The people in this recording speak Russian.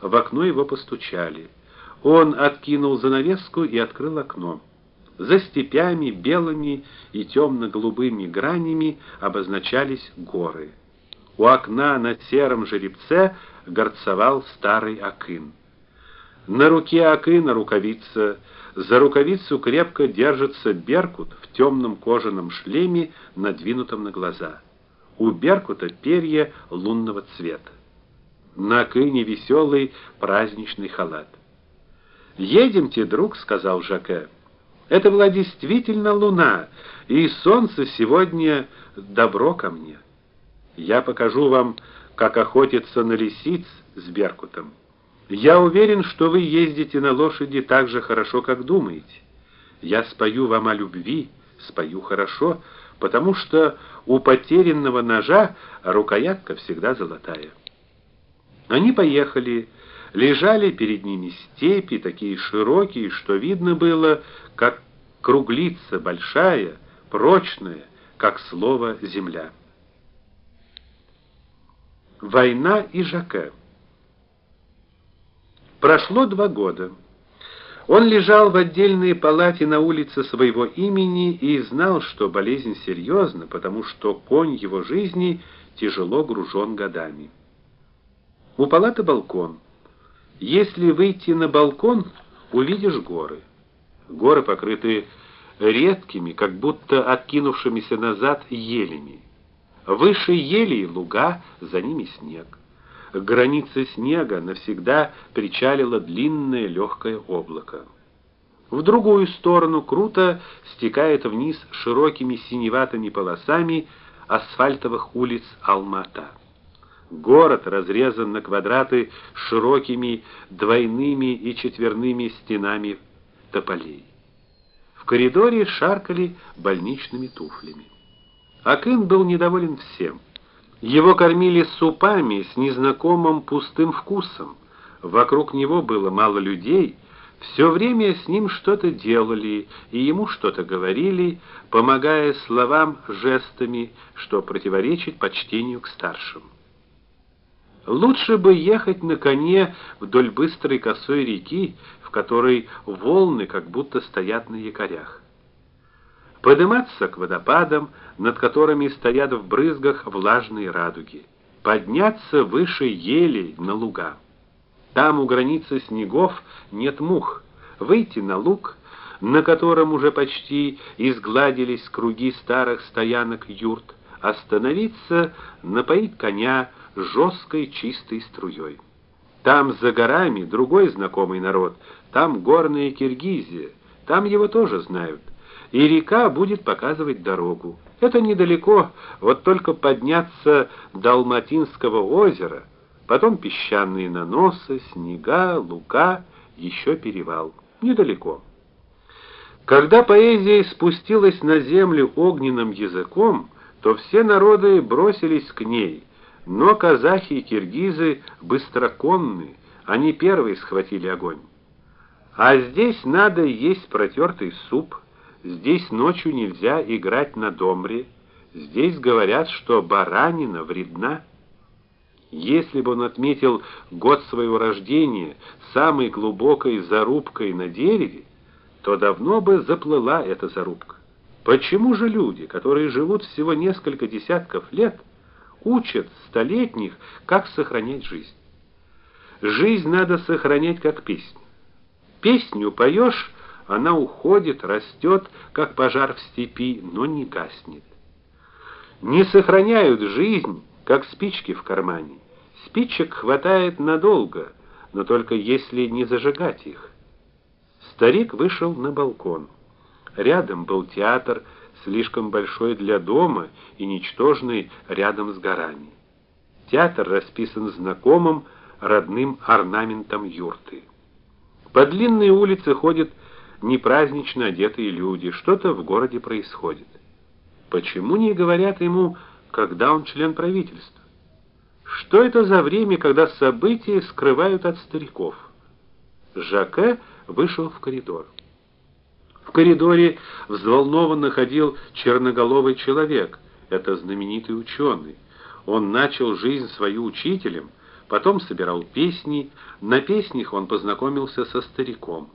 в окно его постучали. Он откинул занавеску и открыл окно. За степями белыми и темно голубыми гранями обозначались горы. У окна на сером жеребце горцевал старый акын. На руке акына рукавица, за рукавицу крепко держится беркут в темном кожаном шлеме, надвинутом на глаза. У беркута перья лунного цвета. На акыне веселый праздничный халат. "Едемте, друг", сказал Жаке. Это была действительно луна, и солнце сегодня добро ко мне. Я покажу вам, как охотиться на лисиц с беркутом. Я уверен, что вы ездите на лошади так же хорошо, как думаете. Я спою вам о любви, спою хорошо, потому что у потерянного ножа рукоятка всегда золотая. Они поехали, лежали перед ними степи, такие широкие, что видно было, как круглица большая, прочная, как слово земля. Война и Жаке. Прошло два года. Он лежал в отдельной палате на улице своего имени и знал, что болезнь серьезна, потому что конь его жизни тяжело гружен годами. У палаты балкон. Если выйти на балкон, увидишь горы. Горы покрыты редкими, как будто откинувшимися назад елями. Выше елей луга, за ними снег. К границе снега навсегда причалило длинное легкое облако. В другую сторону круто стекает вниз широкими синеватыми полосами асфальтовых улиц Алмата. Город разрезан на квадраты широкими двойными и четверными стенами тополей. В коридоре шаркали больничными туфлями. Акын был недоволен всем. Его кормили супами с незнакомым пустым вкусом. Вокруг него было мало людей, все время с ним что-то делали и ему что-то говорили, помогая словам жестами, что противоречит почтению к старшим. Лучше бы ехать на коне вдоль быстрой косой реки, в которой волны как будто стоят на якорях. Подниматься к водопадам, над которыми стоят в брызгах влажные радуги. Подняться выше елей на луга. Там у границы снегов нет мух. Выйти на луг, на котором уже почти изгладились круги старых стоянок юрт, остановиться, напоить коня жесткой чистой струей. Там за горами другой знакомый народ, там горная Киргизия, там его тоже знают. И река будет показывать дорогу. Это недалеко, вот только подняться до Алматинского озера, потом песчаные наносы, снега, луга, еще перевал. Недалеко. Когда поэзия спустилась на землю огненным языком, то все народы бросились к ней. Но казахи и киргизы быстроконны, они первые схватили огонь. А здесь надо есть протертый суп, здесь ночью нельзя играть на домре, здесь говорят, что баранина вредна. Если бы он отметил год своего рождения самой глубокой зарубкой на дереве, то давно бы заплыла эта зарубка. Почему же люди, которые живут всего несколько десятков лет, учат столетних, как сохранять жизнь. Жизнь надо сохранять как песню. Песню поешь, она уходит, растет, как пожар в степи, но не гаснет. Не сохраняют жизнь, как спички в кармане. Спичек хватает надолго, но только если не зажигать их. Старик вышел на балкон. Рядом был театр, слишком большой для дома и ничтожный рядом с горами. Театр расписан знакомым родным орнаментом юрты. По длинной улице ходят непразднично одетые люди, что-то в городе происходит. Почему не говорят ему, когда он член правительства? Что это за время, когда события скрывают от стариков? Жаке вышел в коридор. В коридоре взволнованно ходил черноголовый человек, это знаменитый ученый. Он начал жизнь свою учителем, потом собирал песни, на песнях он познакомился со стариком.